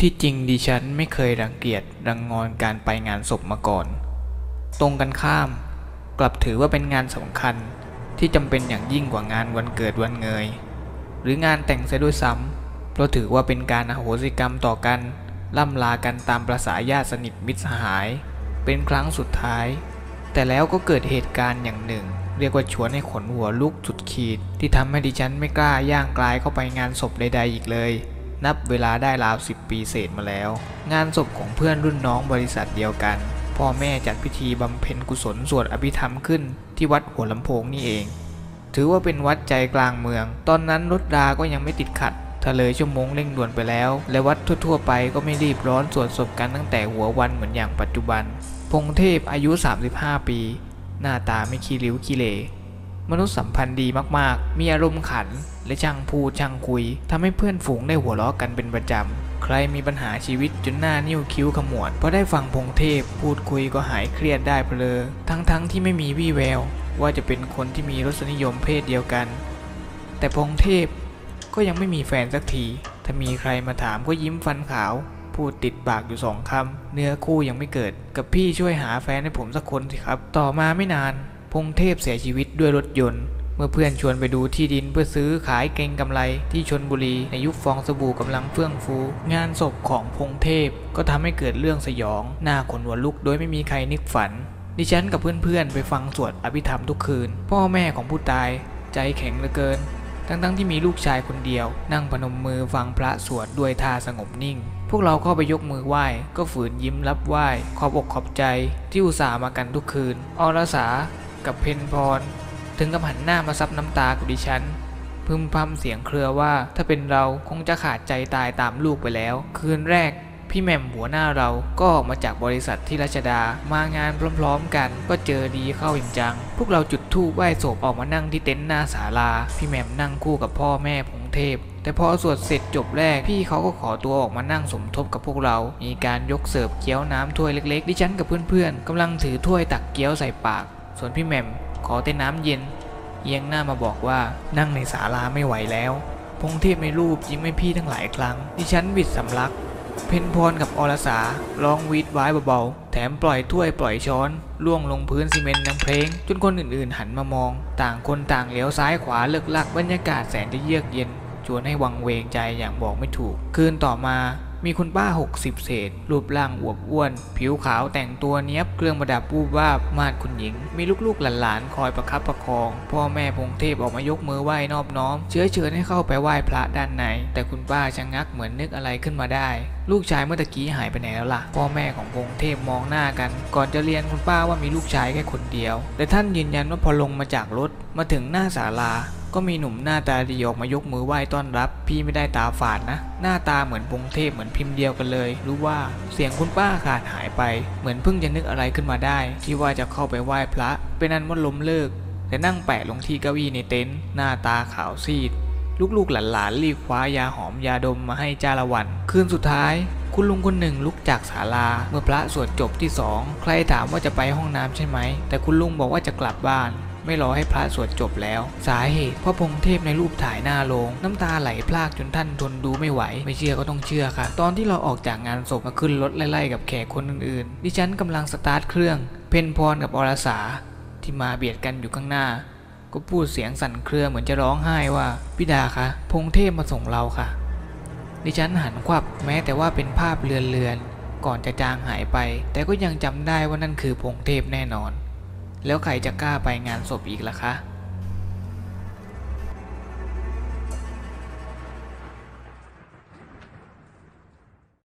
ที่จริงดิฉันไม่เคยรังเกียจรังงอนการไปงานศพมาก่อน ตรงกันข้าม กลับถือว่าเป็นงานสำคัญที่จำเป็นอย่างยิ่งกว่างานวันเกิดวันเงย หรืองานแต่งเสียด้วยซ้ำเพราะถือว่าเป็นการอโหสิกรรมต่อกัน ล่ำลากันตามประษาญาติสนิทมิตรสหาย เป็นครั้งสุดท้าย แต่แล้วก็เกิดเหตุการณ์อย่างหนึ่ง เรียกว่าชวนให้ขนหัวลุกสุดขีด ที่ทำให้ดิฉันไม่กล้าย่างกลายเข้าไปงานศพใดๆอีกเลย นับเวลาได้ราวสิบปีเศษมาแล้ว งานศพของเพื่อนรุ่นน้องบริษัทเดียวกัน พ่อแม่จัดพิธีบำเพ็ญกุศลสวดอภิธรรมขึ้นที่วัดหัวลำโพงนี่เอง ถือว่าเป็นวัดใจกลางเมือง ตอนนั้นรถราก็ยังไม่ติดขัดถ้าเลยชั่วโมงเร่งด่วนไปแล้ว และวัดทั่วๆไปก็ไม่รีบร้อนสวดศพกันตั้งแต่หัววันเหมือนอย่างปัจจุบัน พงเทพอายุ 35 ปี หน้าตาไม่ขี้ริ้วขี้เหร่ มนุษยสัมพันธ์ดีมากๆ มีอารมณ์ขัน และช่างพูดช่างคุยทำให้เพื่อนฝูงได้หัวเราะกันเป็นประจำ ใครมีปัญหาชีวิตจนหน้านิ้วคิ้วขมวดเพราะได้ฟังพงเทพ พูดคุยก็หายเครียดได้เพลอ ทั้งๆที่ไม่มีวี่แวว ว่าจะเป็นคนที่มีรสนิยมเพศเดียวกัน แต่พงเทพก็ยังไม่มีแฟนสักที ถ้ามีใครมาถามก็ยิ้มฟันขาว พูดติดปากอยู่สองคำ เนื้อคู่ยังไม่เกิด กับพี่ช่วยหาแฟนให้ผมสักคนสิครับ ต่อมาไม่นาน พงเทพเสียชีวิตด้วยรถยนต์ เมื่อเพื่อนชวนไปดูที่ดินเพื่อซื้อขายเก่งกำไรที่ชนบุรีในยุคฟองสบู่กำลังเฟื่องฟู งานศพของพงเทพก็ทำให้เกิดเรื่องสยองหน้าขนหัวลุกโดยไม่มีใครนึกฝัน ดิฉันกับเพื่อนๆ ไปฟังสวดอภิธรรมทุกคืน พ่อแม่ของผู้ตาย ใจแข็งเหลือเกิน ทั้งๆที่มีลูกชายคนเดียว นั่งพนมมือฟังพระสวดด้วยท่าสงบนิ่งพวกเราเข้าไปยกมือไหว้ ก็ฝืนยิ้มรับไหว้ ขอบอกขอบใจที่อุตส่าห์มากันทุกคืนอรสา กับเพนพร ถึงกับหันหน้ามาซับน้ำตากับดิฉัน พึมพำเสียงเครือว่าถ้าเป็นเราคงจะขาดใจตายตามลูกไปแล้ว คืนแรกพี่แหม่มหัวหน้าเราก็ออกมาจากบริษัทที่รัชดามางานพร้อมๆกันก็เจอดีเข้าอย่างจัง พวกเราจุดธูปไหว้ศพออกมานั่งที่เต็นท์หน้าศาลา พี่แหม่มนั่งคู่กับพ่อแม่พงเทพ แต่พอสวดเสร็จจบแรก พี่เขาก็ขอตัวออกมานั่งสมทบกับพวกเรา มีการยกเสิร์ฟเกี๊ยวน้ำถ้วยเล็กๆ ดิฉันกับเพื่อนๆกำลังถือถ้วยตักเกี๊ยวใส่ปาก ส่วนพี่แหม่มขอแต่น้ำเย็น เอียงหน้ามาบอกว่านั่งในศาลาไม่ไหวแล้ว พงเทพในรูปยิ้มให้พี่ทั้งหลายครั้ง ดิฉันบิดสำลัก เพนพรกับอรสาร้องวีดไว้เบาๆ แถมปล่อยถ้วยปล่อยช้อนล่วงลงพื้นซีเมนต์ดังเพลง จนคนอื่นๆหันมามอง ต่างคนต่างเลี้ยวซ้ายขวาเลิกลักบรรยากาศแสนจะเยือกเย็นชวนให้วังเวงใจอย่างบอกไม่ถูก คืนต่อมา มีคุณป้า 60 เศษ รูปร่างอวบอ้วน ผิวขาวแต่งตัวเนี้ยบ เครื่องประดับปูบวาบมาดคุณหญิง มีลูกๆหลานๆ คอยประคับประคอง พ่อแม่พงเทพออกมายกมือไหว้นอบน้อม เชื้อเชิญให้เข้าไปไหว้พระด้านใน แต่คุณป้าชะงักเหมือนนึกอะไรขึ้นมาได้ ลูกชายเมื่อตะกี้หายไปไหนแล้วล่ะ พ่อแม่ของพงเทพมองหน้ากัน ก่อนจะเรียนคุณป้าว่ามีลูกชายแค่คนเดียว แต่ท่านยืนยันว่าพอลงมาจากรถมาถึงหน้าศาลา ก็มีหนุ่มหน้าตาดีออกมายกมือไหว้ต้อนรับ พี่ไม่ได้ตาฝาดนะ หน้าตาเหมือนพงเทพเหมือนพิมพ์เดียวกันเลย รู้ว่าเสียงคุณป้าขาดหายไป เหมือนเพิ่งจะนึกอะไรขึ้นมาได้ ที่ว่าจะเข้าไปไหว้พระ เป็นอันว่าล้มเลิก แต่นั่งแปะลงที่เก้าอี้ในเต็นท์หน้าตาขาวซีด ลูกๆหลานๆรีบคว้ายาหอมยาดมมาให้จ้าละวันคืนสุดท้ายคุณลุงคนหนึ่งลุกจากศาลา เมื่อพระสวดจบที่สองใครถามว่าจะไปห้องน้ำใช่ไหม แต่คุณลุงบอกว่าจะกลับบ้าน ไม่รอให้พระสวดจบแล้ว สาเหตุเพราะพงเทพในรูปถ่ายหน้าโลงน้ำตาไหลพรากจนท่านทนดูไม่ไหว ไม่เชื่อก็ต้องเชื่อค่ะ ตอนที่เราออกจากงานศพมาขึ้นรถไล่ๆกับแขกคนอื่นๆดิฉันกำลังสตาร์ทเครื่อง เพนพรกับอรสาที่มาเบียดกันอยู่ข้างหน้า ก็พูดเสียงสั่นเครือเหมือนจะร้องไห้ว่าพี่ดาคะพงเทพมาส่งเราค่ะ ดิฉันหันควับแม้แต่ว่าเป็นภาพเลือนๆก่อนจะจางหายไป แต่ก็ยังจำได้ว่านั่นคือพงเทพแน่นอน แล้วใครจะกล้าไปงานศพอีกล่ะคะ